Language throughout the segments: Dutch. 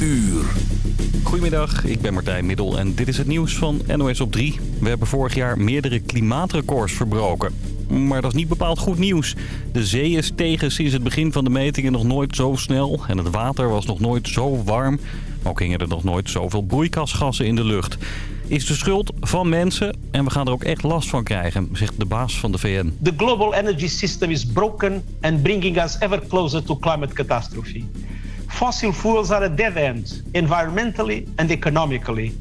uur. Goedemiddag, ik ben Martijn Middel en dit is het nieuws van NOS op 3. We hebben vorig jaar meerdere klimaatrecords verbroken. Maar dat is niet bepaald goed nieuws. De zee is tegen sinds het begin van de metingen nog nooit zo snel. En het water was nog nooit zo warm. Ook gingen er nog nooit zoveel broeikasgassen in de lucht. Is de schuld van mensen en we gaan er ook echt last van krijgen, zegt de baas van de VN. The global energy system is broken and bringing us ever closer to climate catastrophe. Fossil fuels are a dead end, environmentally and economically.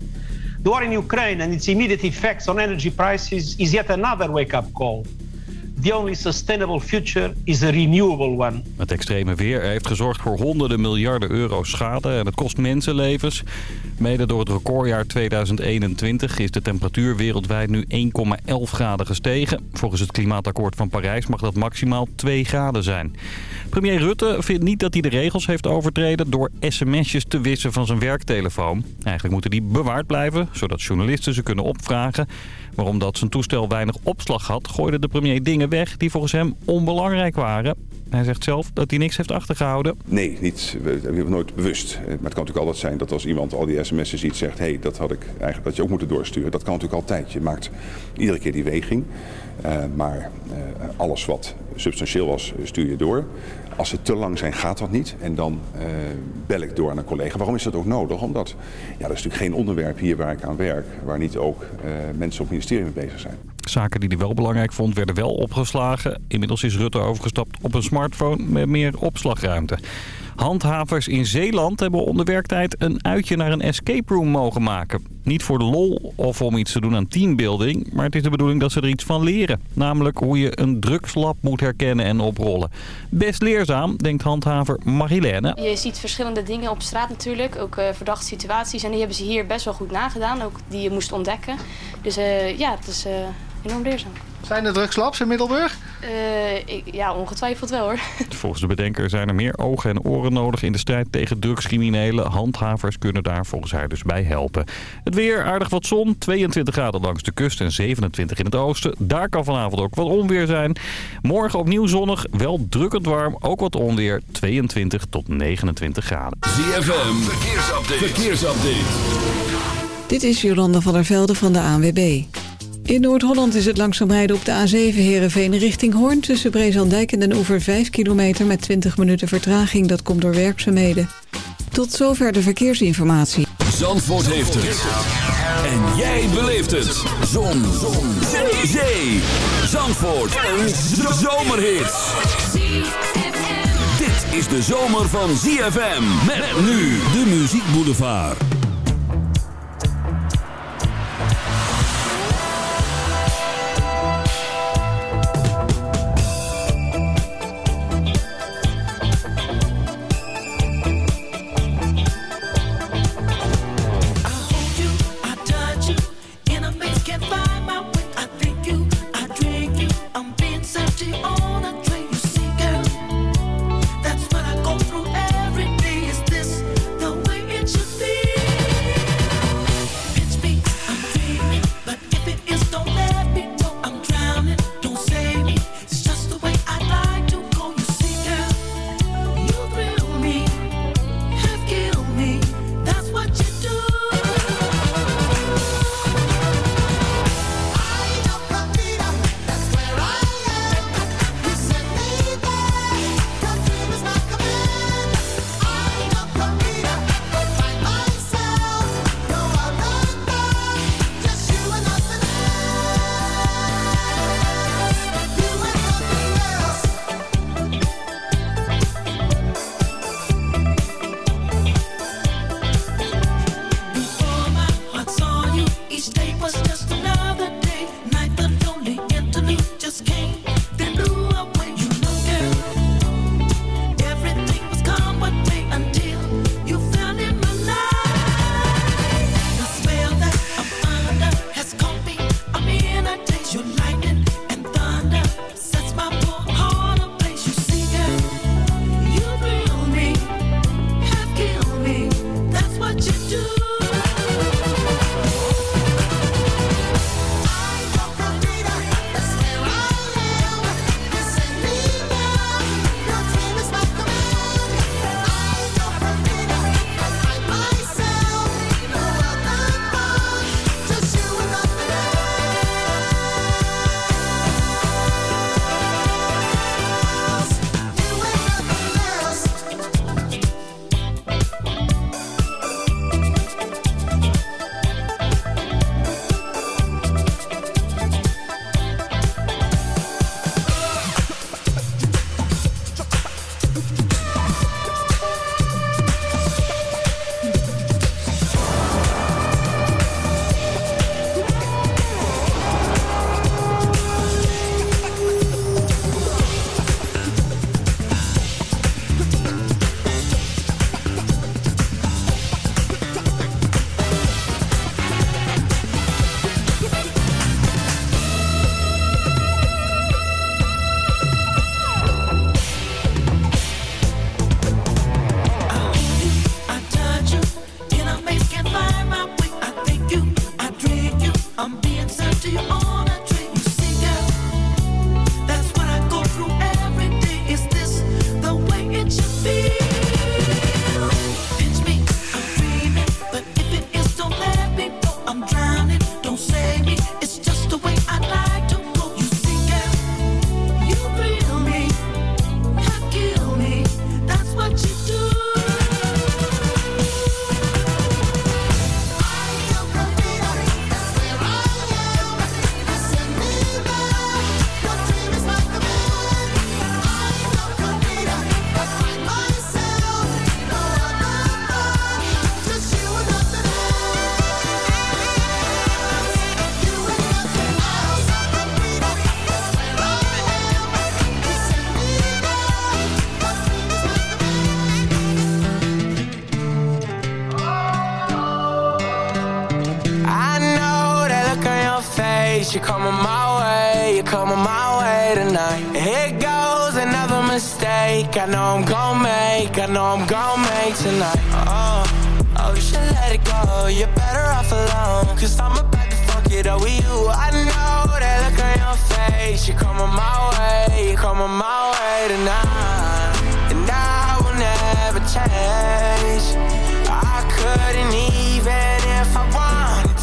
The war in Ukraine and its immediate effects on energy prices is yet another wake-up call. The only sustainable future is a renewable one. Het extreme weer heeft gezorgd voor honderden miljarden euro schade en het kost mensenlevens. Mede door het recordjaar 2021 is de temperatuur wereldwijd nu 1,11 graden gestegen. Volgens het klimaatakkoord van Parijs mag dat maximaal 2 graden zijn. Premier Rutte vindt niet dat hij de regels heeft overtreden door sms'jes te wissen van zijn werktelefoon. Eigenlijk moeten die bewaard blijven, zodat journalisten ze kunnen opvragen. Maar omdat zijn toestel weinig opslag had, gooide de premier dingen weg die volgens hem onbelangrijk waren. Hij zegt zelf dat hij niks heeft achtergehouden. Nee, niet, we hebben nooit bewust. Maar het kan natuurlijk altijd zijn dat als iemand al die sms'en ziet zegt... hé, hey, dat had ik eigenlijk dat je ook moeten doorsturen. Dat kan natuurlijk altijd. Je maakt iedere keer die weging. Uh, maar uh, alles wat substantieel was, stuur je door. Als ze te lang zijn, gaat dat niet. En dan uh, bel ik door aan een collega. Waarom is dat ook nodig? Omdat, ja, dat is natuurlijk geen onderwerp hier waar ik aan werk... waar niet ook mensen op het ministerie mee bezig zijn. Zaken die hij wel belangrijk vond, werden wel opgeslagen. Inmiddels is Rutte overgestapt op een smartphone met meer opslagruimte. Handhavers in Zeeland hebben onder werktijd een uitje naar een escape room mogen maken. Niet voor de lol of om iets te doen aan teambuilding, maar het is de bedoeling dat ze er iets van leren. Namelijk hoe je een drugslab moet herkennen en oprollen. Best leerzaam, denkt handhaver Marilène. Je ziet verschillende dingen op straat natuurlijk, ook uh, verdachte situaties. En die hebben ze hier best wel goed nagedaan, ook die je moest ontdekken. Dus uh, ja, het is... Uh enorm leerzaam. Zijn er drugslabs in Middelburg? Uh, ik, ja, ongetwijfeld wel hoor. Volgens de bedenker zijn er meer ogen en oren nodig in de strijd tegen drugscriminelen. Handhavers kunnen daar volgens haar dus bij helpen. Het weer, aardig wat zon, 22 graden langs de kust en 27 in het oosten. Daar kan vanavond ook wat onweer zijn. Morgen opnieuw zonnig, wel drukkend warm, ook wat onweer, 22 tot 29 graden. ZFM, verkeersupdate. verkeersupdate. Dit is Jolanda van der Velde van de ANWB. In Noord-Holland is het langzaam rijden op de A7 Herenveen richting Hoorn... tussen Brezandijk en Den Oever 5 kilometer met 20 minuten vertraging. Dat komt door werkzaamheden. Tot zover de verkeersinformatie. Zandvoort heeft het. En jij beleeft het. Zon. Zon. Zee. Zandvoort. Een zomerhit. Dit is de zomer van ZFM. Met nu de Muziek Boulevard.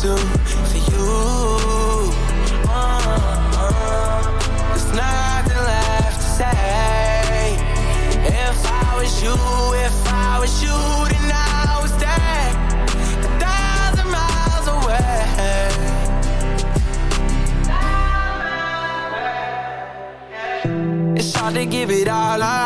To for you. Uh, uh, there's nothing left to say. If I was you, if I was you, then I would stay a thousand miles away. It's hard to give it all up.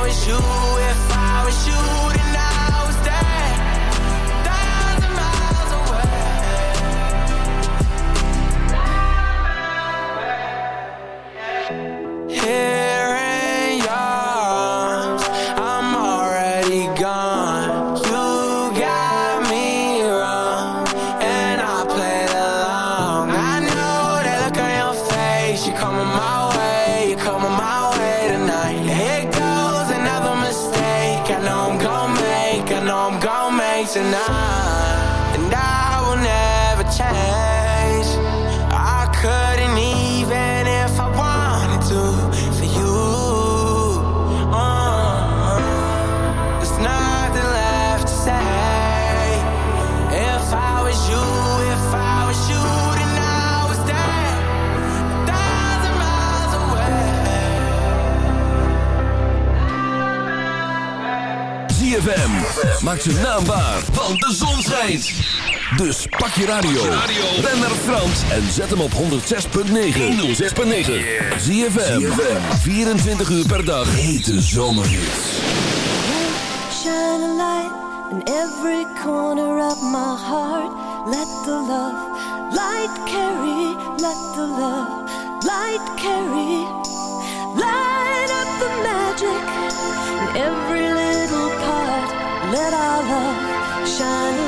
was you, if I was you, then Maak zijn naam waar, want de zon schijnt. Dus pak je radio. Ben naar Frans en zet hem op 106.9. 106.9. ZFM. 24 uur per dag. Hete zomerhits. Shine a light in every corner of my heart. Let the love light carry. Let the love light carry. Light love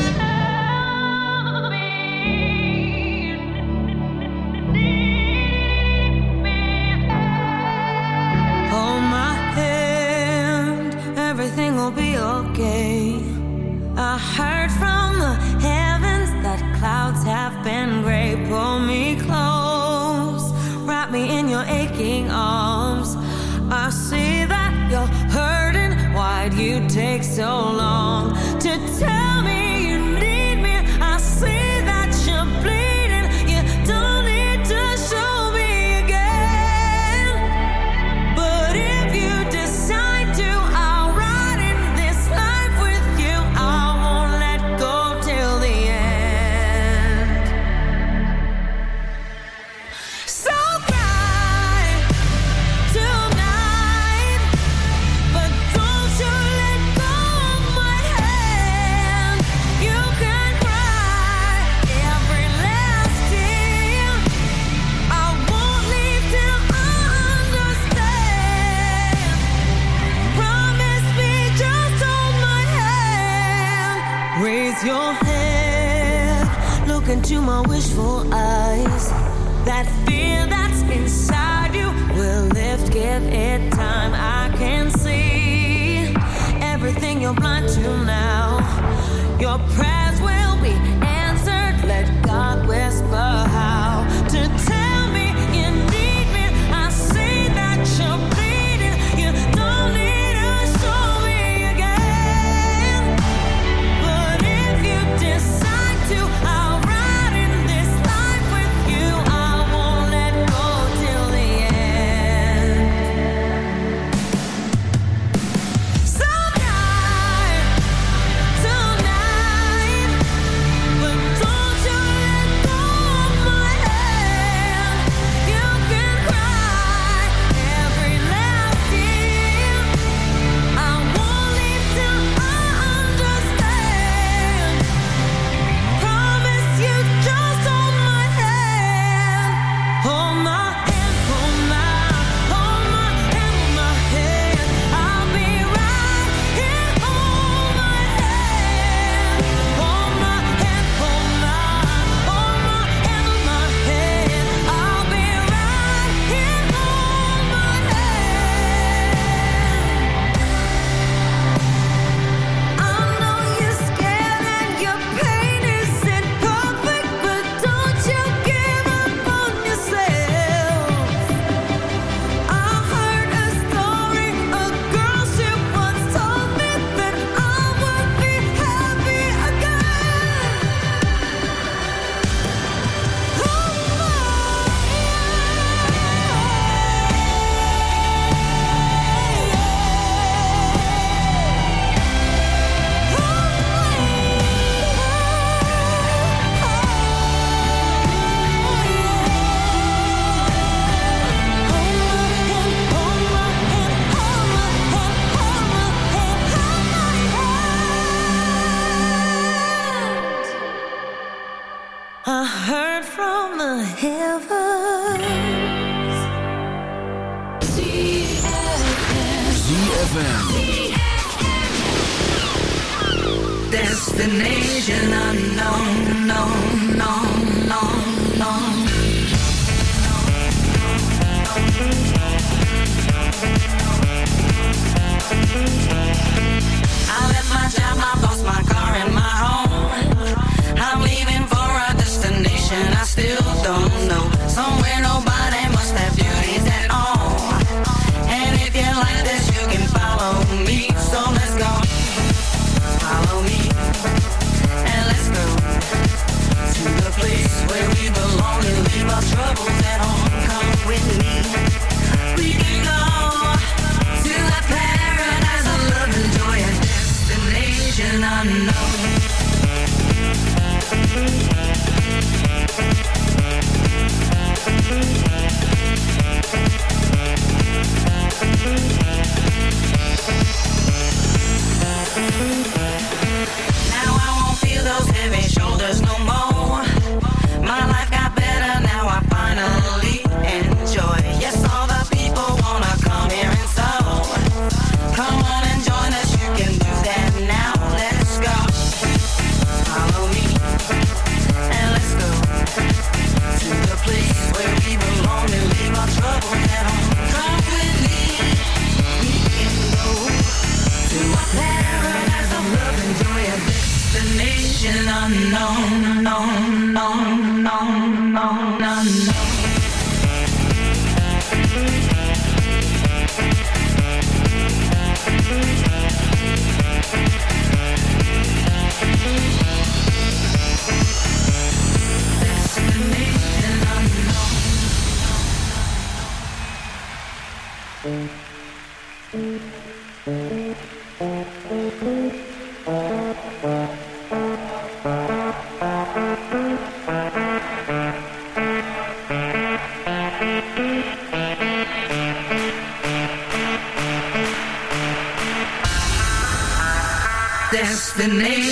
so long.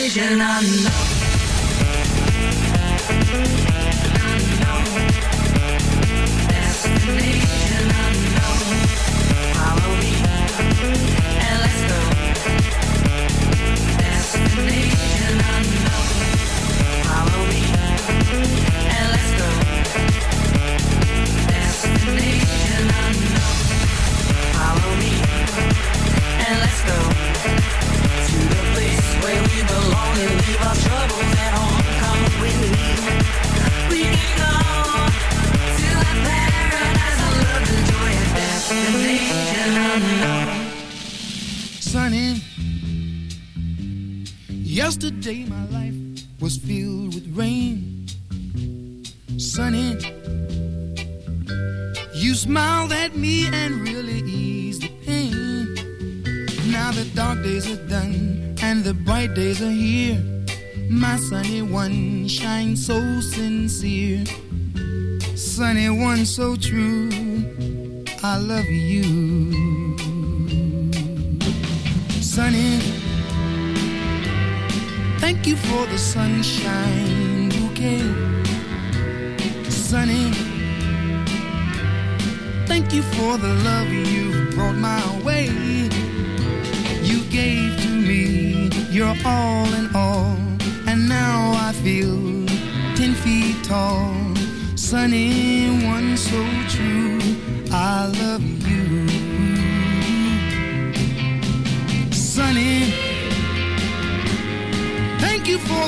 vision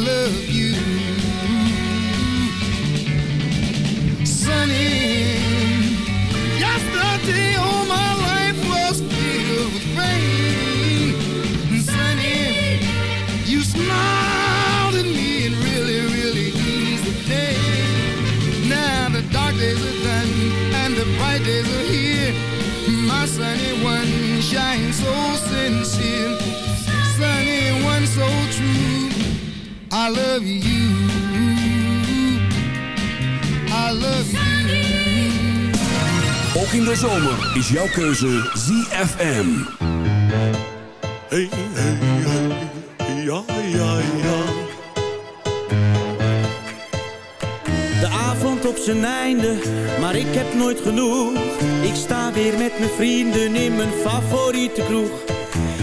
love. I love you. I love you. Ook in de zomer is jouw keuze ZFM. Hey, hey, hey, ja, ja, ja. De avond op zijn einde, maar ik heb nooit genoeg. Ik sta weer met mijn vrienden in mijn favoriete kroeg.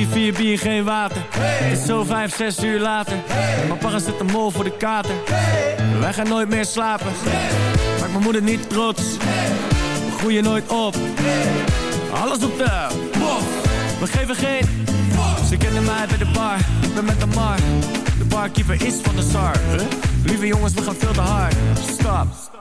3, 4 bier, geen water. Het is zo 5, 6 uur later. Mijn papa zit de mol voor de kater. Wij gaan nooit meer slapen. Maak mijn moeder niet trots. We groeien nooit op. Alles op de. We geven geen. Ze kennen mij bij de bar. Ik ben met de mar. De barkeeper is van de zar. Lieve jongens, we gaan veel te hard. Stop.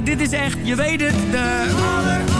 Maar dit is echt, je weet het, de...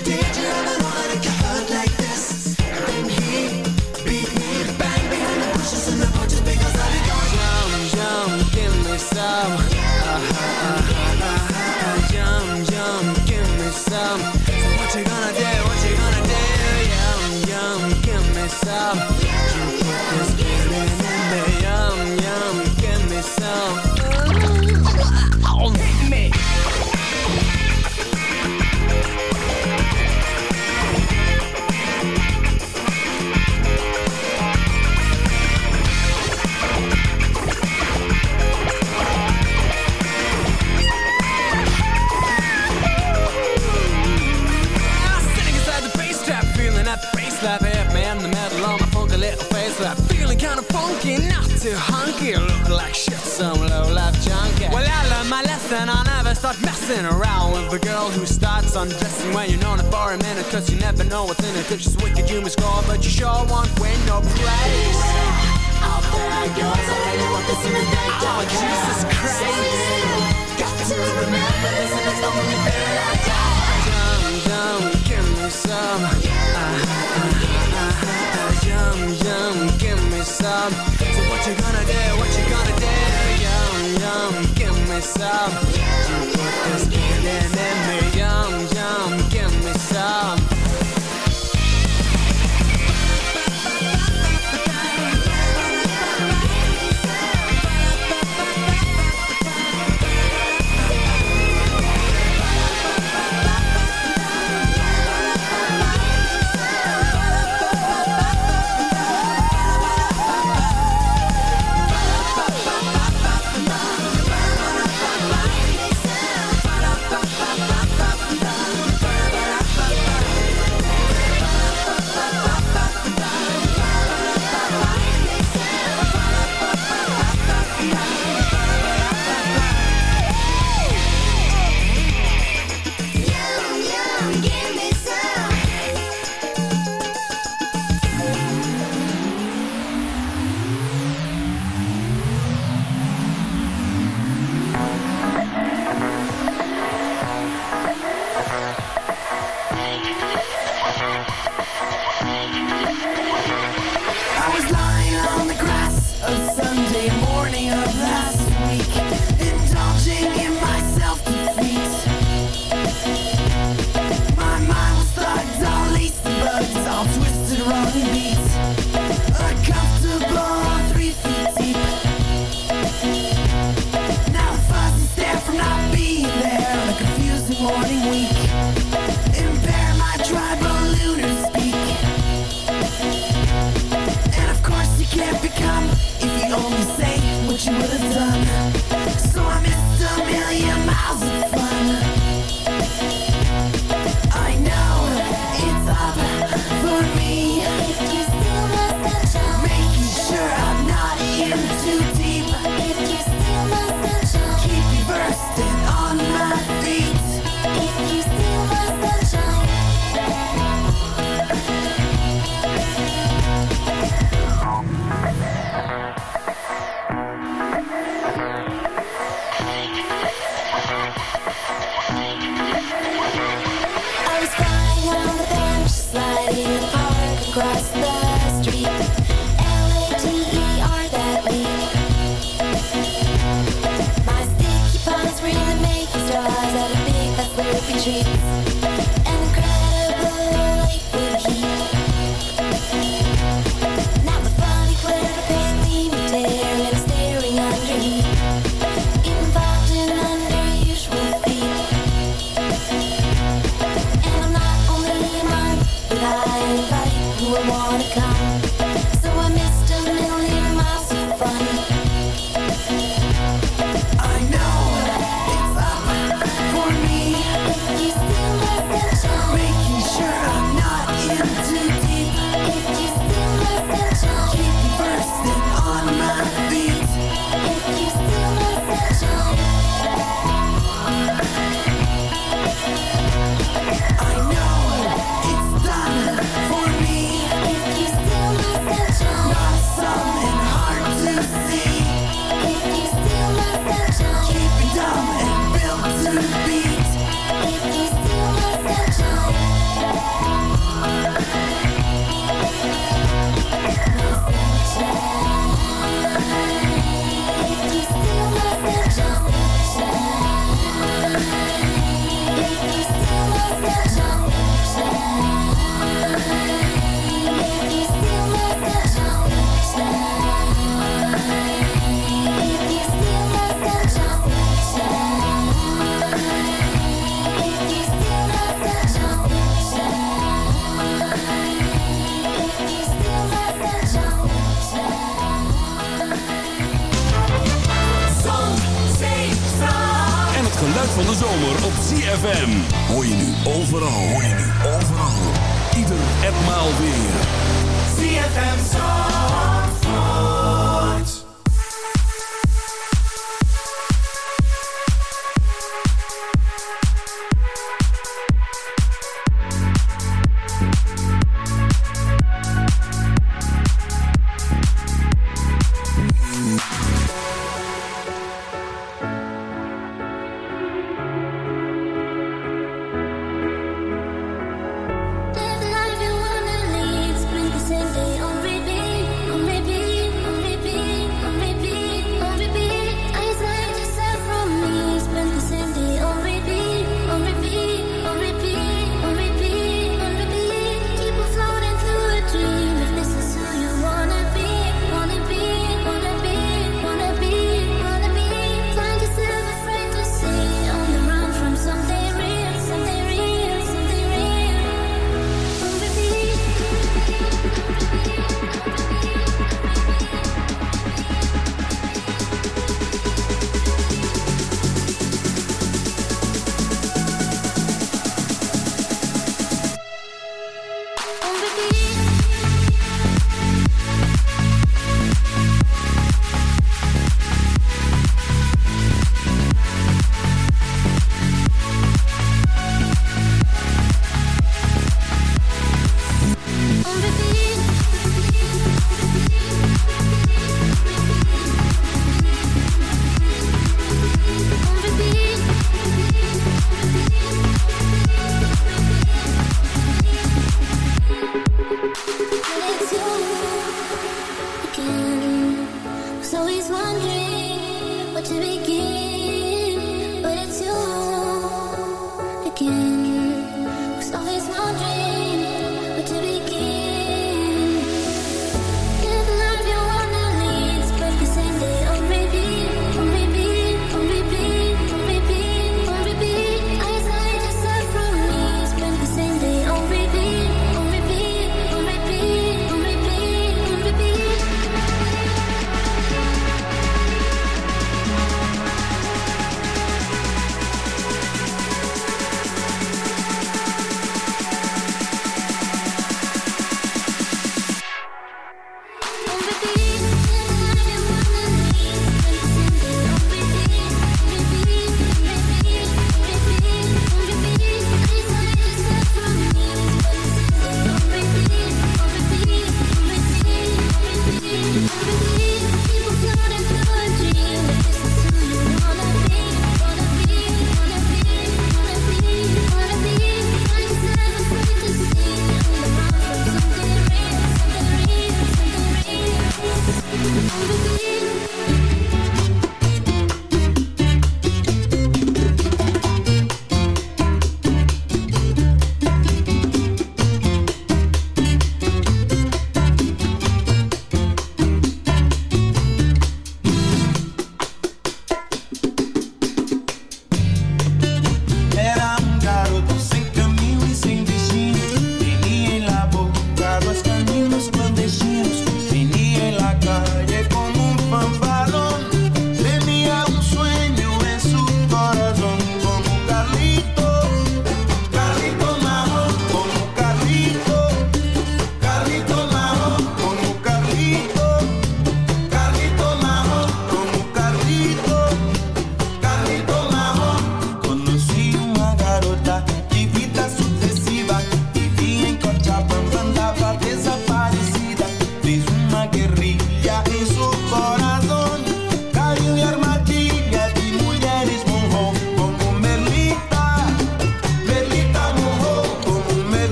Messing around with a girl who starts undressing when you're known it for a minute. Cause you never know what's in it. If she's wicked, you must call, but you sure won't win no place. Want this in. Oh, Jesus Christ. Got to remember this, and it's the only thing I got. Dumb, dumb, give me some. Yeah. Uh, myself. You put this feeling in me.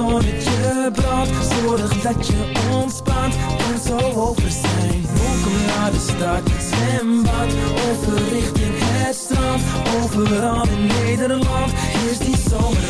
zonnetje brandt Zorg dat je ontspant, kan zo over zijn. Welkom naar de stad, zwembad Overrichting het strand. Overal in Nederland is die zomerwijn